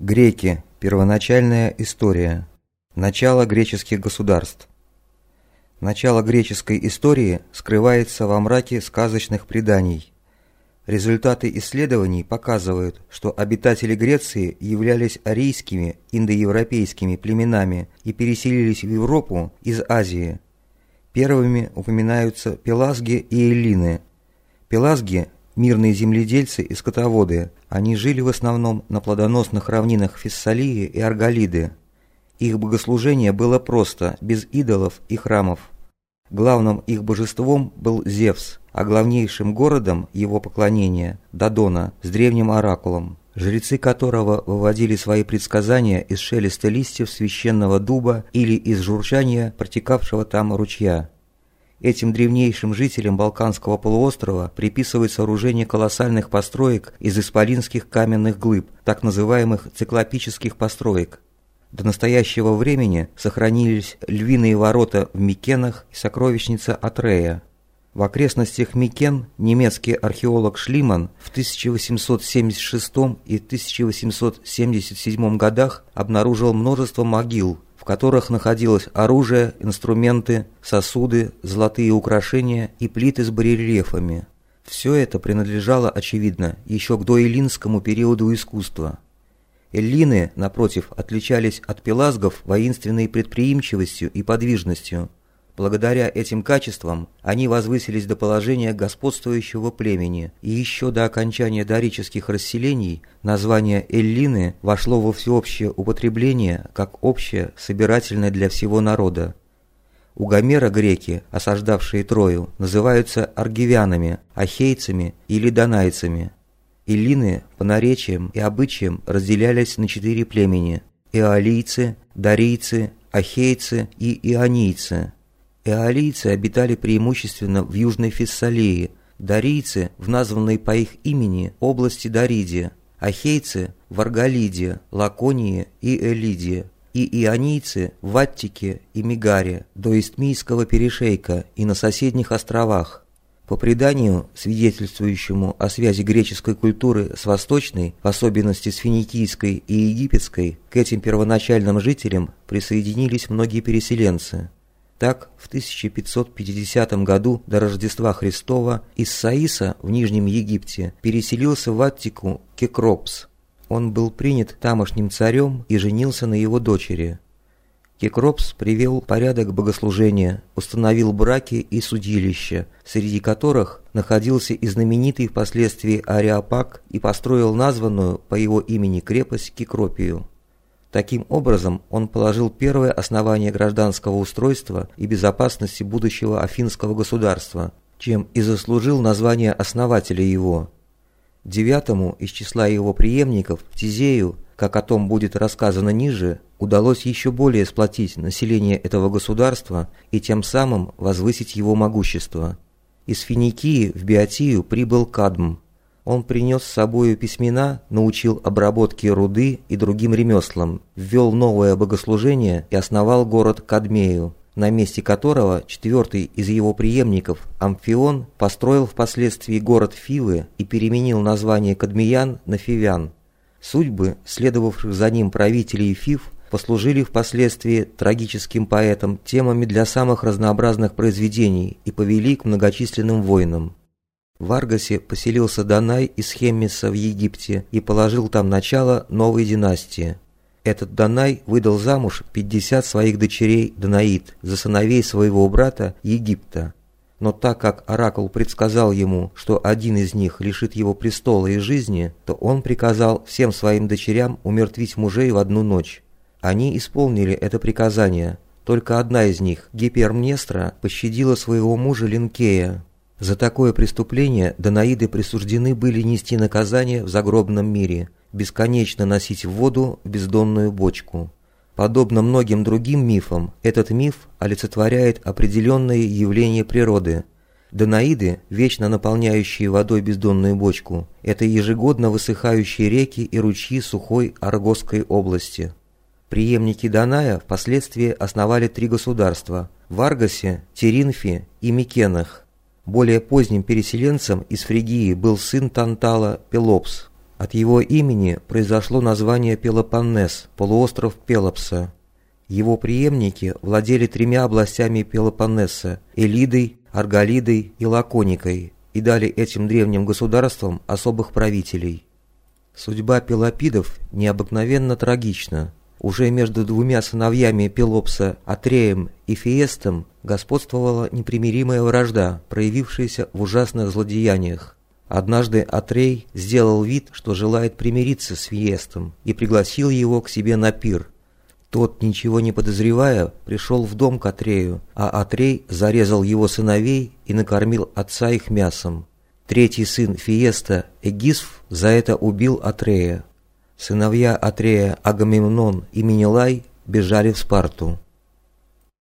Греки. Первоначальная история. Начало греческих государств. Начало греческой истории скрывается во мраке сказочных преданий. Результаты исследований показывают, что обитатели Греции являлись арийскими индоевропейскими племенами и переселились в Европу из Азии. Первыми упоминаются пелазги и эллины. Пелазги мирные земледельцы и скотоводы. Они жили в основном на плодоносных равнинах Фессалии и Арголиды. Их богослужение было просто, без идолов и храмов. Главным их божеством был Зевс, а главнейшим городом его поклонения – Дадона с древним оракулом, жрецы которого выводили свои предсказания из шелеста листьев священного дуба или из журчания протекавшего там ручья. Этим древнейшим жителям Балканского полуострова приписывают сооружение колоссальных построек из исполинских каменных глыб, так называемых циклопических построек. До настоящего времени сохранились львиные ворота в Микенах и сокровищница Атрея. В окрестностях Микен немецкий археолог Шлиман в 1876 и 1877 годах обнаружил множество могил, которых находилось оружие, инструменты, сосуды, золотые украшения и плиты с барельефами. Все это принадлежало, очевидно, еще к доэллинскому периоду искусства. Эллины, напротив, отличались от пелазгов воинственной предприимчивостью и подвижностью – Благодаря этим качествам они возвысились до положения господствующего племени, и еще до окончания дорических расселений название Эллины вошло во всеобщее употребление как общее, собирательное для всего народа. У Гомера греки, осаждавшие Трою, называются аргивянами, ахейцами или донайцами. Эллины по наречиям и обычаям разделялись на четыре племени – эолийцы, дарийцы, ахейцы и ионийцы – Эолийцы обитали преимущественно в Южной Фессалии, дарийцы в названной по их имени области Даридия, ахейцы в Арголиде, Лаконии и Элидии, и ионийцы в Аттике и Мегаре, до Истмийского перешейка и на соседних островах. По преданию, свидетельствующему о связи греческой культуры с восточной, в особенности с финикийской и египетской, к этим первоначальным жителям присоединились многие переселенцы. Так, в 1550 году до Рождества Христова из Саиса в Нижнем Египте переселился в Аттику Кекропс. Он был принят тамошним царем и женился на его дочери. Кекропс привел порядок богослужения, установил браки и судилища, среди которых находился и знаменитый впоследствии Ариапак и построил названную по его имени крепость Кекропию. Таким образом, он положил первое основание гражданского устройства и безопасности будущего афинского государства, чем и заслужил название основателя его. Девятому из числа его преемников, Тизею, как о том будет рассказано ниже, удалось еще более сплотить население этого государства и тем самым возвысить его могущество. Из Финикии в Биотию прибыл Кадм, он принес с собою письмена, научил обработке руды и другим ремеслам, ввел новое богослужение и основал город Кадмею, на месте которого четвертый из его преемников, Амфион, построил впоследствии город Фивы и переменил название Кадмиян на Фивян. Судьбы, следовавших за ним правителей Фив, послужили впоследствии трагическим поэтам темами для самых разнообразных произведений и повели к многочисленным войнам. В Аргасе поселился Данай из Хеммиса в Египте и положил там начало новой династии. Этот Данай выдал замуж 50 своих дочерей Данаид за сыновей своего брата Египта. Но так как Оракул предсказал ему, что один из них лишит его престола и жизни, то он приказал всем своим дочерям умертвить мужей в одну ночь. Они исполнили это приказание. Только одна из них, Гипермнестра, пощадила своего мужа Линкея, за такое преступление Данаиды присуждены были нести наказание в загробном мире, бесконечно носить воду в бездонную бочку. Подобно многим другим мифам, этот миф олицетворяет определенное явление природы. Данаиды, вечно наполняющие водой бездонную бочку, это ежегодно высыхающие реки и ручьи сухой Аргосской области. Приемники Даная впоследствии основали три государства – в Аргосе, Теринфе и Микенах – более поздним переселенцем из Фригии был сын Тантала Пелопс. От его имени произошло название Пелопоннес, полуостров Пелопса. Его преемники владели тремя областями Пелопоннеса – Элидой, Арголидой и Лаконикой и дали этим древним государствам особых правителей. Судьба пелопидов необыкновенно трагична. Уже между двумя сыновьями Пелопса, Атреем и Фиестом, господствовала непримиримая вражда, проявившаяся в ужасных злодеяниях. Однажды Атрей сделал вид, что желает примириться с Фиестом, и пригласил его к себе на пир. Тот, ничего не подозревая, пришел в дом к Атрею, а Атрей зарезал его сыновей и накормил отца их мясом. Третий сын Фиеста, Эгисф, за это убил Атрея. Сыновья Атрея Агамемнон и Минилай бежали в Спарту.